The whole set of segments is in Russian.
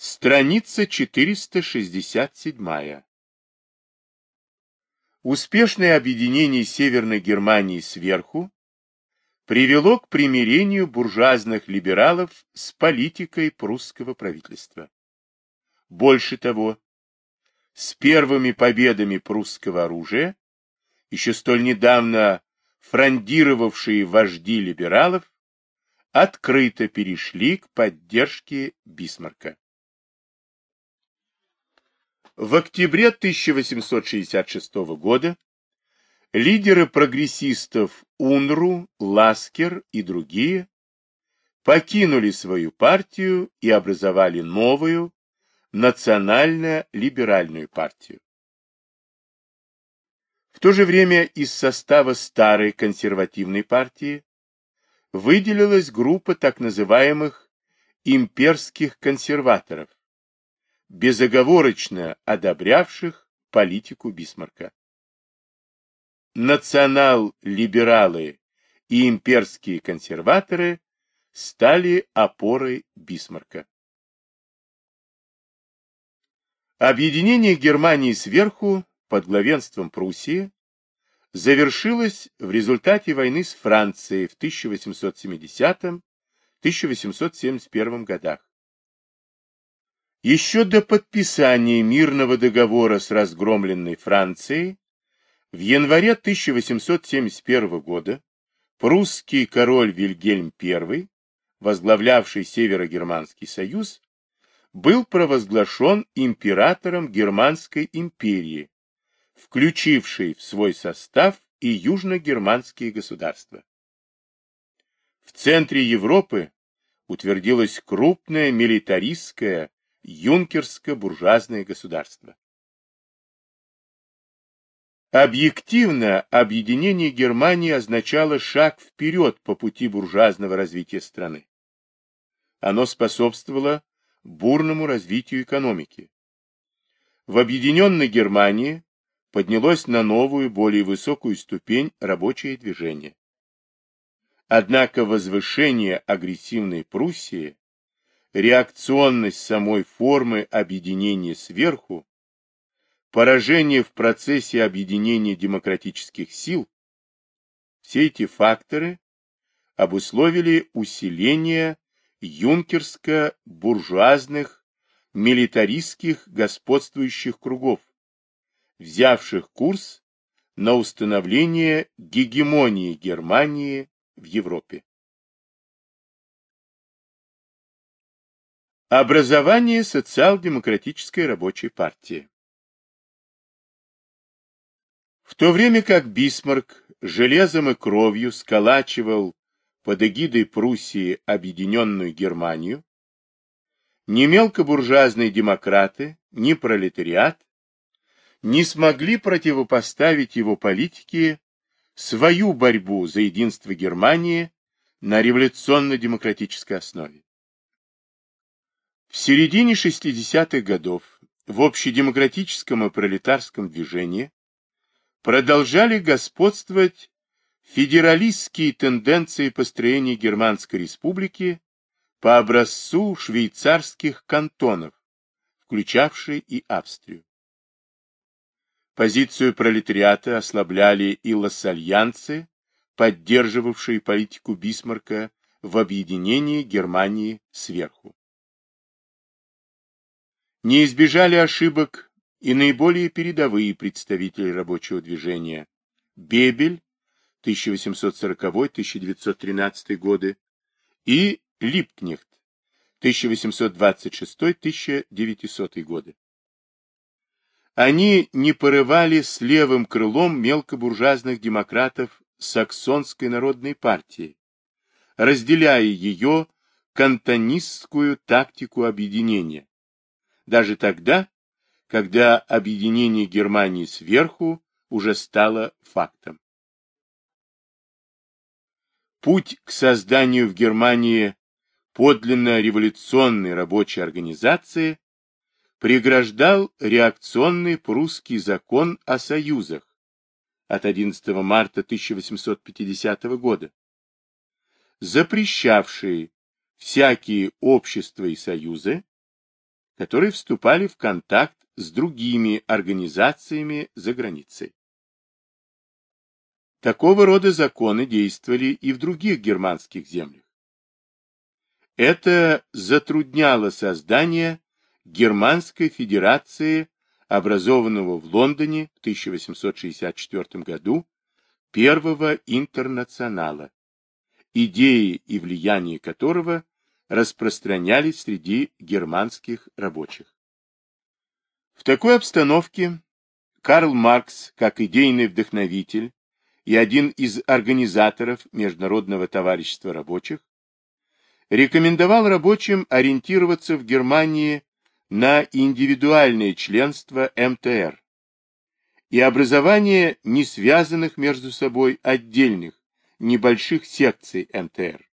Страница 467. Успешное объединение Северной Германии сверху привело к примирению буржуазных либералов с политикой прусского правительства. Больше того, с первыми победами прусского оружия, еще столь недавно фрондировавшие вожди либералов, открыто перешли к поддержке Бисмарка. В октябре 1866 года лидеры прогрессистов Унру, Ласкер и другие покинули свою партию и образовали новую национально-либеральную партию. В то же время из состава старой консервативной партии выделилась группа так называемых имперских консерваторов, безоговорочно одобрявших политику Бисмарка национал-либералы и имперские консерваторы стали опорой Бисмарка. Объединение Германии сверху под главенством Пруссии завершилось в результате войны с Францией в 1870-1871 годах. Еще до подписания мирного договора с разгромленной Францией в январе 1871 года прусский король Вильгельм I, возглавлявший Северо-Германский союз, был провозглашен императором Германской империи, включившей в свой состав и южно-германские государства. В центре Европы утвердилось крупное милитаристское юнкерско-буржуазное государство. Объективно, объединение Германии означало шаг вперед по пути буржуазного развития страны. Оно способствовало бурному развитию экономики. В объединенной Германии поднялось на новую, более высокую ступень рабочее движение. Однако возвышение агрессивной Пруссии, реакционность самой формы объединения сверху поражение в процессе объединения демократических сил, все эти факторы обусловили усиление юнкерско-буржуазных милитаристских господствующих кругов, взявших курс на установление гегемонии Германии в Европе. Образование социал-демократической рабочей партии в то время как Бисмарк железом и кровью сколачивал под эгидой Пруссии объединенную Германию, ни мелкобуржуазные демократы, ни пролетариат не смогли противопоставить его политике свою борьбу за единство Германии на революционно-демократической основе. В середине 60-х годов в общедемократическом и пролетарском движении продолжали господствовать федералистские тенденции построения Германской республики по образцу швейцарских кантонов, включавшие и Австрию. Позицию пролетариата ослабляли и лассальянцы, поддерживавшие политику Бисмарка в объединении Германии сверху. Не избежали ошибок и наиболее передовые представители рабочего движения Бебель 1840-1913 годы и Липкнехт 1826-1900 годы. Они не порывали с левым крылом мелкобуржуазных демократов Саксонской народной партии, разделяя ее кантонистскую тактику объединения, даже тогда, когда объединение Германии сверху уже стало фактом. Путь к созданию в Германии подлинно революционной рабочей организации преграждал реакционный прусский закон о союзах от 11 марта 1850 года, запрещавший всякие общества и союзы, которые вступали в контакт с другими организациями за границей. Такого рода законы действовали и в других германских землях. Это затрудняло создание Германской Федерации, образованного в Лондоне в 1864 году, первого интернационала, идеи и влияние которого распространялись среди германских рабочих. В такой обстановке Карл Маркс, как идейный вдохновитель и один из организаторов Международного товарищества рабочих, рекомендовал рабочим ориентироваться в Германии на индивидуальное членство МТР и образование не связанных между собой отдельных небольших секций МТР.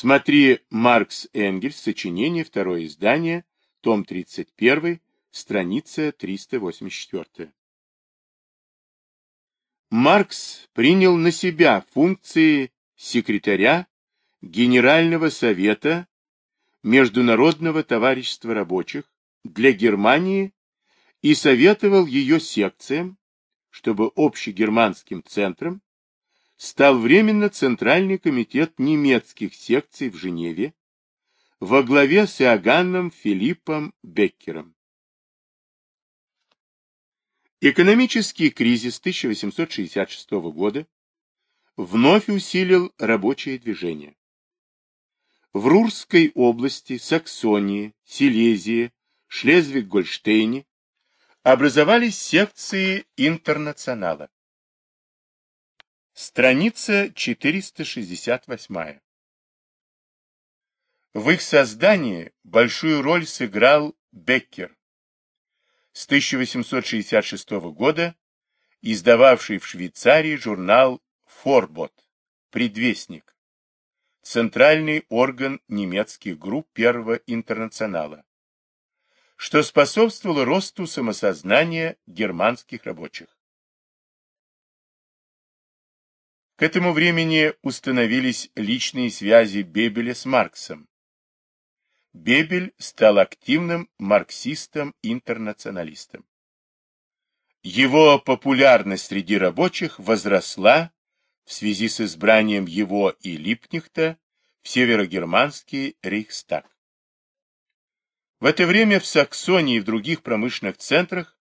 Смотри Маркс Энгельс, сочинение, второе издание, том 31, страница 384. Маркс принял на себя функции секретаря Генерального совета Международного товарищества рабочих для Германии и советовал ее секциям, чтобы общегерманским центром стал временно Центральный комитет немецких секций в Женеве во главе с Иоганном Филиппом Беккером. Экономический кризис 1866 года вновь усилил рабочее движение. В Рурской области, Саксонии, Силезии, Шлезвиг-Гольштейне образовались секции интернационала. Страница 468. В их создании большую роль сыграл Беккер, с 1866 года издававший в Швейцарии журнал «Форбот» «Предвестник», центральный орган немецких групп Первого интернационала, что способствовало росту самосознания германских рабочих. К этому времени установились личные связи Бебеля с Марксом. Бебель стал активным марксистом-интернационалистом. Его популярность среди рабочих возросла в связи с избранием его и Липнихта в северогерманский Рейхстаг. В это время в Саксонии и в других промышленных центрах,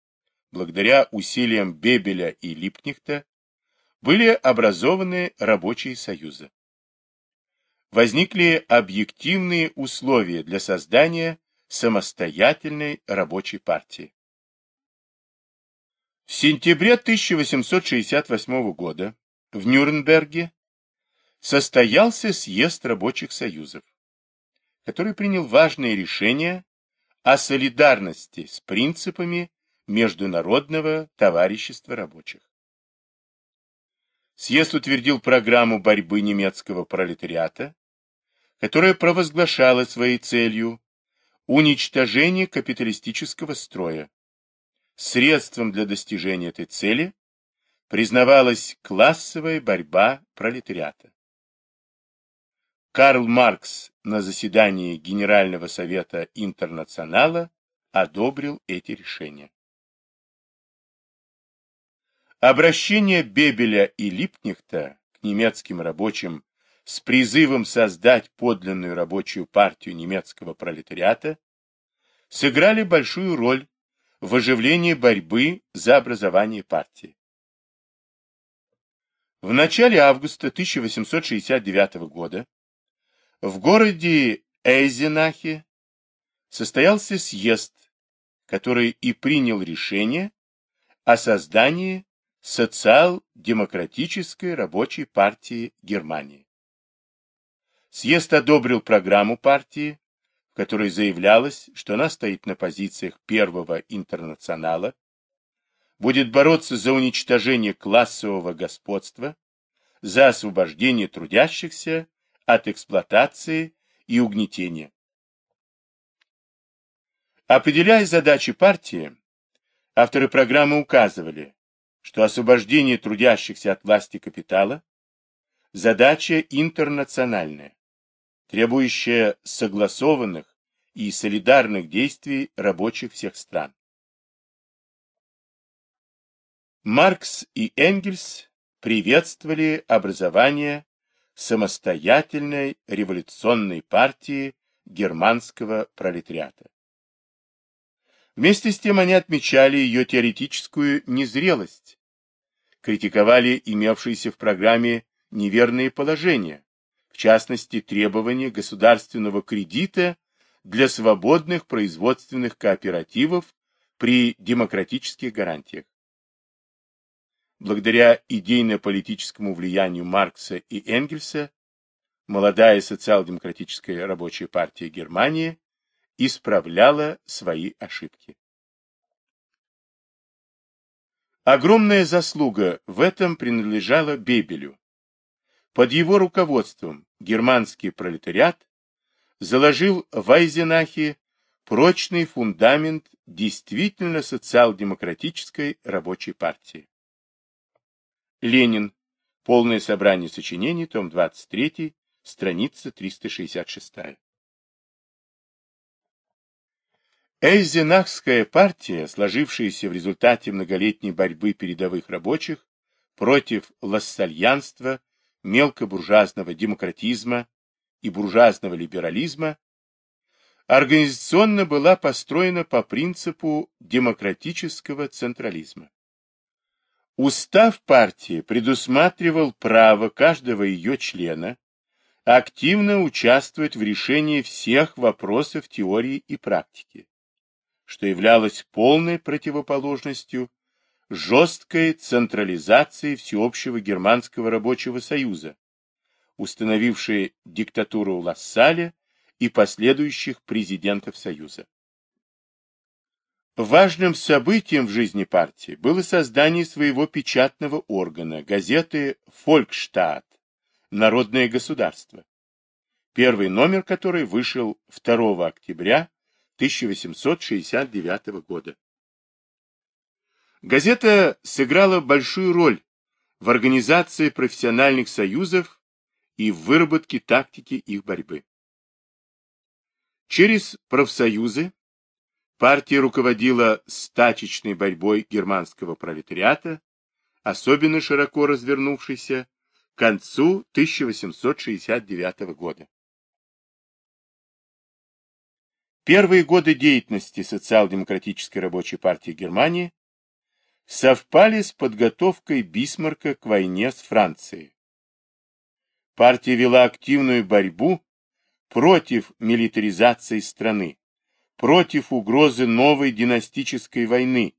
благодаря усилиям Бебеля и Липнихта, были образованы рабочие союзы. Возникли объективные условия для создания самостоятельной рабочей партии. В сентябре 1868 года в Нюрнберге состоялся съезд рабочих союзов, который принял важные решения о солидарности с принципами Международного товарищества рабочих. Съезд утвердил программу борьбы немецкого пролетариата, которая провозглашала своей целью уничтожение капиталистического строя. Средством для достижения этой цели признавалась классовая борьба пролетариата. Карл Маркс на заседании Генерального совета Интернационала одобрил эти решения. Обращение Бебеля и Липнихта к немецким рабочим с призывом создать подлинную рабочую партию немецкого пролетариата сыграли большую роль в оживлении борьбы за образование партии. В начале августа 1869 года в городе Эйзенахе состоялся съезд, который и принял решение о создании Социал-демократической рабочей партии Германии. Съезд одобрил программу партии, в которой заявлялось, что она стоит на позициях Первого интернационала, будет бороться за уничтожение классового господства, за освобождение трудящихся от эксплуатации и угнетения. Определяя задачи партии, авторы программы указывали, что освобождение трудящихся от власти капитала – задача интернациональная, требующая согласованных и солидарных действий рабочих всех стран. Маркс и Энгельс приветствовали образование самостоятельной революционной партии германского пролетариата. Вместе с тем они отмечали ее теоретическую незрелость, критиковали имевшиеся в программе неверные положения, в частности требования государственного кредита для свободных производственных кооперативов при демократических гарантиях. Благодаря идейно-политическому влиянию Маркса и Энгельса, молодая социал-демократическая рабочая партия Германии исправляла свои ошибки. Огромная заслуга в этом принадлежала Бебелю. Под его руководством германский пролетариат заложил в Айзенахе прочный фундамент действительно социал-демократической рабочей партии. Ленин. Полное собрание сочинений, том 23, страница 366. Эйзенахская партия, сложившаяся в результате многолетней борьбы передовых рабочих против лассальянства, мелкобуржуазного демократизма и буржуазного либерализма, организационно была построена по принципу демократического централизма. Устав партии предусматривал право каждого ее члена активно участвовать в решении всех вопросов теории и практики, что являлось полной противоположностью жесткой централизации всеобщего германского рабочего союза, установившей диктатуру Лассаля и последующих президентов союза. Важным событием в жизни партии было создание своего печатного органа, газеты «Фолькштадт» «Народное государство», первый номер которой вышел 2 октября 1869 года. Газета сыграла большую роль в организации профессиональных союзов и в выработке тактики их борьбы. Через профсоюзы Партия руководила стачечной борьбой германского пролетариата, особенно широко развернувшейся к концу 1869 года. Первые годы деятельности социал-демократической рабочей партии Германии совпали с подготовкой Бисмарка к войне с Францией. Партия вела активную борьбу против милитаризации страны, против угрозы новой династической войны,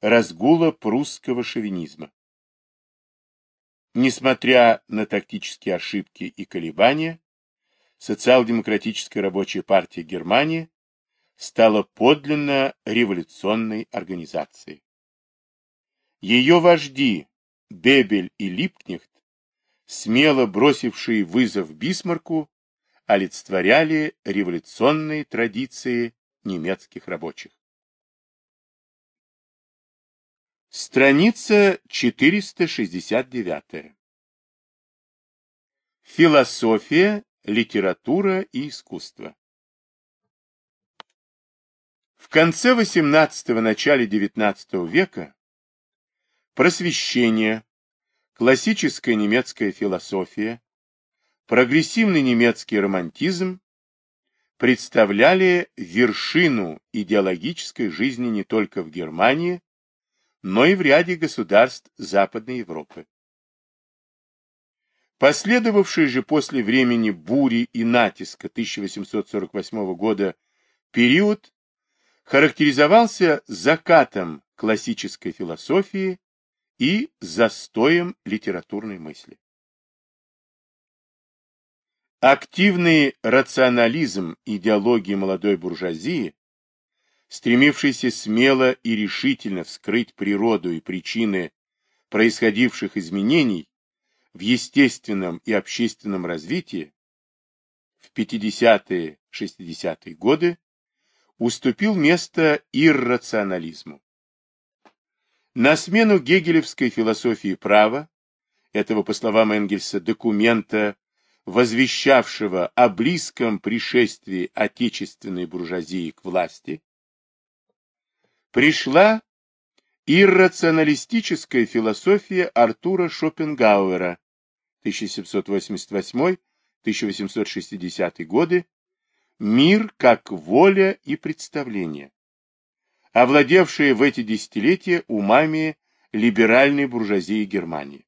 разгула прусского шовинизма. Несмотря на тактические ошибки и колебания, социал-демократическая рабочая партия Германии стала подлинно революционной организацией. Ее вожди Бебель и Липкнехт, смело бросившие вызов Бисмарку, олицетворяли революционные традиции немецких рабочих. Страница 469. Философия, литература и искусство. В конце XVIII – начале XIX века просвещение, классическая немецкая философия, прогрессивный немецкий романтизм представляли вершину идеологической жизни не только в Германии, но и в ряде государств Западной Европы. Последовавший же после времени бури и натиска 1848 года период характеризовался закатом классической философии и застоем литературной мысли. Активный рационализм идеологии молодой буржуазии, стремившийся смело и решительно вскрыть природу и причины происходивших изменений в естественном и общественном развитии, в 50-60-е годы уступил место иррационализму. На смену гегелевской философии права, этого, по словам Энгельса, документа возвещавшего о близком пришествии отечественной буржуазии к власти, пришла иррационалистическая философия Артура Шопенгауэра 1788-1860 годы «Мир как воля и представление», овладевшие в эти десятилетия умами либеральной буржуазии Германии.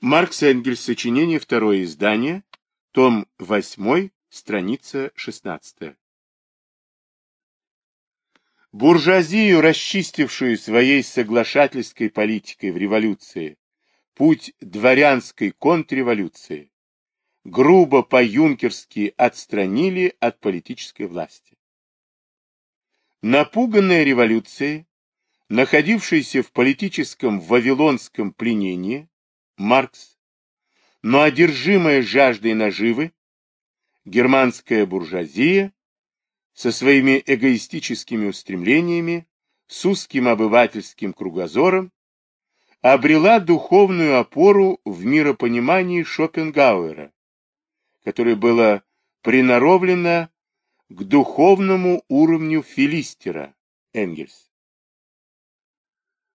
Маркс Энгельс, сочинение, второе издание, том 8, страница 16. Буржуазию, расчистившую своей соглашательской политикой в революции путь дворянской контрреволюции, грубо по-юнкерски отстранили от политической власти. Напуганная революцией, находившаяся в политическом вавилонском пленении, Маркс, но одержимая жаждой наживы, германская буржуазия со своими эгоистическими устремлениями, с узким обывательским кругозором, обрела духовную опору в миропонимании Шопенгауэра, которое было приноровлено к духовному уровню филистера Энгельс.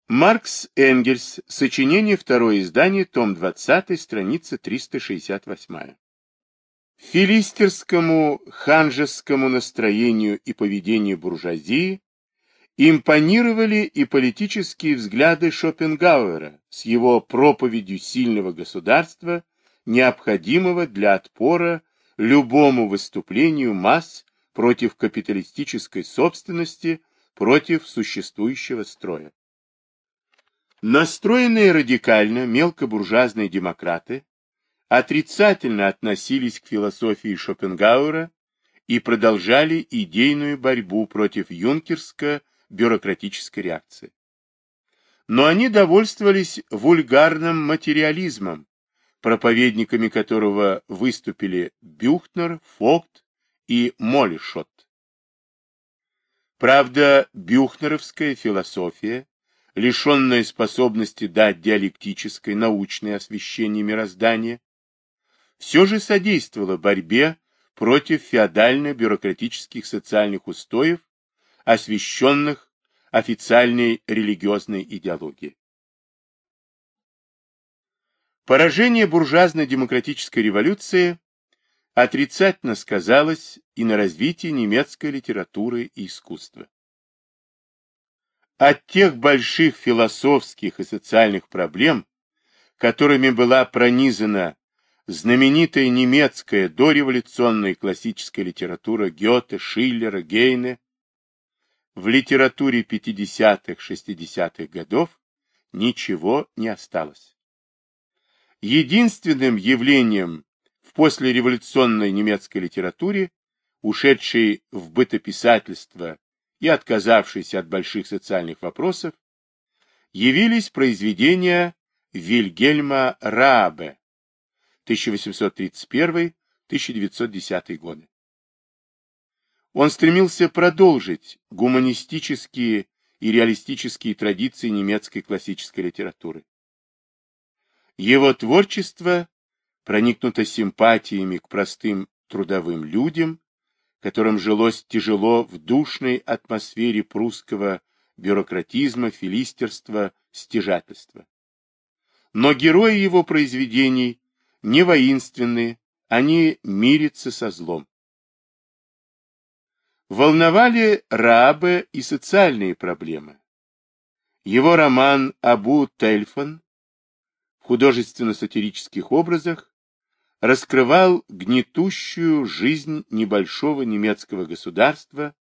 Маркс Энгельс. Сочинение. Второе издание. Том 20. Страница 368. Филистерскому ханжескому настроению и поведению буржуазии импонировали и политические взгляды Шопенгауэра с его проповедью сильного государства, необходимого для отпора любому выступлению масс против капиталистической собственности, против существующего строя. Настроенные радикально мелкобуржуазные демократы отрицательно относились к философии Шопенгауэра и продолжали идейную борьбу против юнкерско-бюрократической реакции. Но они довольствовались вульгарным материализмом, проповедниками которого выступили Бюхнер, Фокт и Молишот. Правда, бюхнеровская философия лишенная способности дать диалектическое научное освещение мироздания, все же содействовала борьбе против феодально-бюрократических социальных устоев, освещенных официальной религиозной идеологией. Поражение буржуазно-демократической революции отрицательно сказалось и на развитии немецкой литературы и искусства. От тех больших философских и социальных проблем, которыми была пронизана знаменитая немецкая дореволюционная классическая литература Гёте, Шиллера, Гейне, в литературе 50-60-х годов ничего не осталось. Единственным явлением в послереволюционной немецкой литературе, ушедшей в бытописательство и отказавшиеся от больших социальных вопросов, явились произведения Вильгельма Раабе 1831-1910 годы. Он стремился продолжить гуманистические и реалистические традиции немецкой классической литературы. Его творчество проникнуто симпатиями к простым трудовым людям которым жилось тяжело в душной атмосфере прусского бюрократизма, филистерства, стяжательства. Но герои его произведений не воинственны, они мирятся со злом. Волновали рабы и социальные проблемы. Его роман «Абу Тельфон» в художественно-сатирических образах раскрывал гнетущую жизнь небольшого немецкого государства,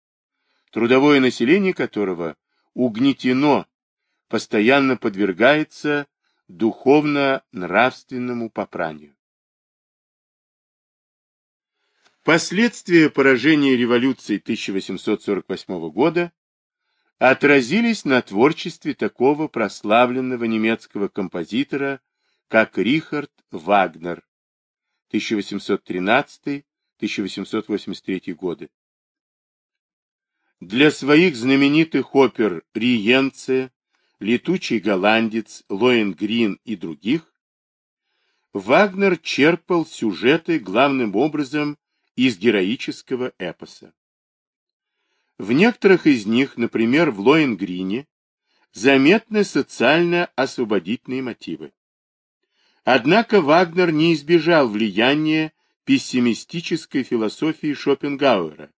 трудовое население которого угнетено, постоянно подвергается духовно-нравственному попранию. Последствия поражения революции 1848 года отразились на творчестве такого прославленного немецкого композитора, как Рихард Вагнер, 1813-1883 годы. Для своих знаменитых опер «Риенце», «Летучий голландец», «Лоенгрин» и других Вагнер черпал сюжеты главным образом из героического эпоса. В некоторых из них, например, в Лоенгрине, заметны социально-освободительные мотивы. Однако Вагнер не избежал влияния пессимистической философии Шопенгауэра,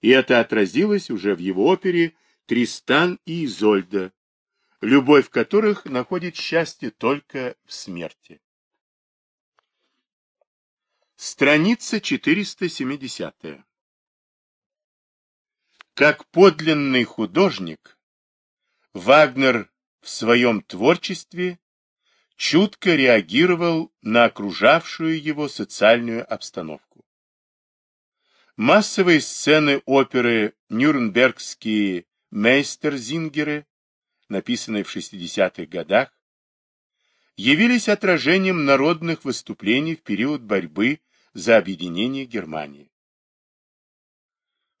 и это отразилось уже в его опере «Тристан и Изольда», любовь которых находит счастье только в смерти. Страница 470. Как подлинный художник, Вагнер в своем творчестве чутко реагировал на окружавшую его социальную обстановку. Массовые сцены оперы «Нюрнбергские мейстерзингеры», написанные в 60-х годах, явились отражением народных выступлений в период борьбы за объединение Германии.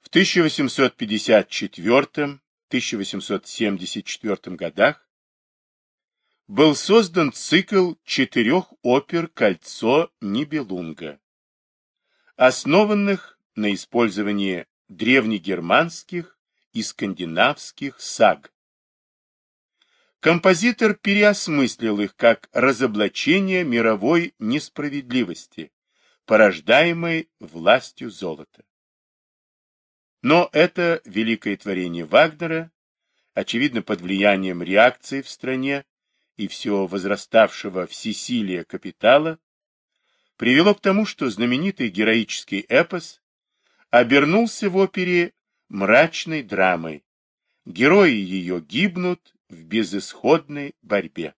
В 1854-1874 годах был создан цикл четырех опер «Кольцо Нибелунга», основанных на использовании древнегерманских и скандинавских саг, Композитор переосмыслил их как разоблачение мировой несправедливости, порождаемой властью золота. Но это великое творение Вагнера, очевидно под влиянием реакции в стране и все возраставшего всесилия капитала, привело к тому, что знаменитый героический эпос обернулся в опере мрачной драмой. Герои ее гибнут в безысходной борьбе.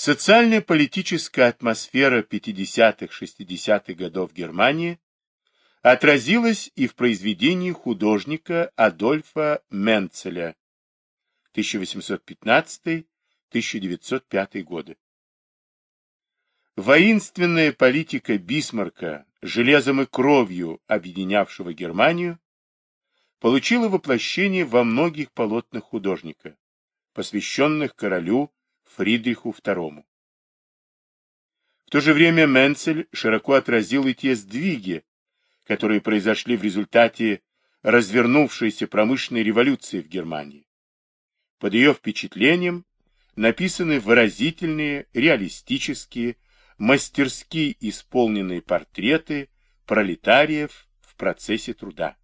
Социально-политическая атмосфера 50-60-х годов Германии отразилась и в произведении художника Адольфа Менцеля 1815-1905 годы. Воинственная политика Бисмарка, железом и кровью объединявшего Германию, получила воплощение во многих полотнах художника, посвященных королю Фридриху II. В то же время Менцель широко отразил и те сдвиги, которые произошли в результате развернувшейся промышленной революции в Германии. Под ее впечатлением написаны выразительные, реалистические, мастерски исполненные портреты пролетариев в процессе труда.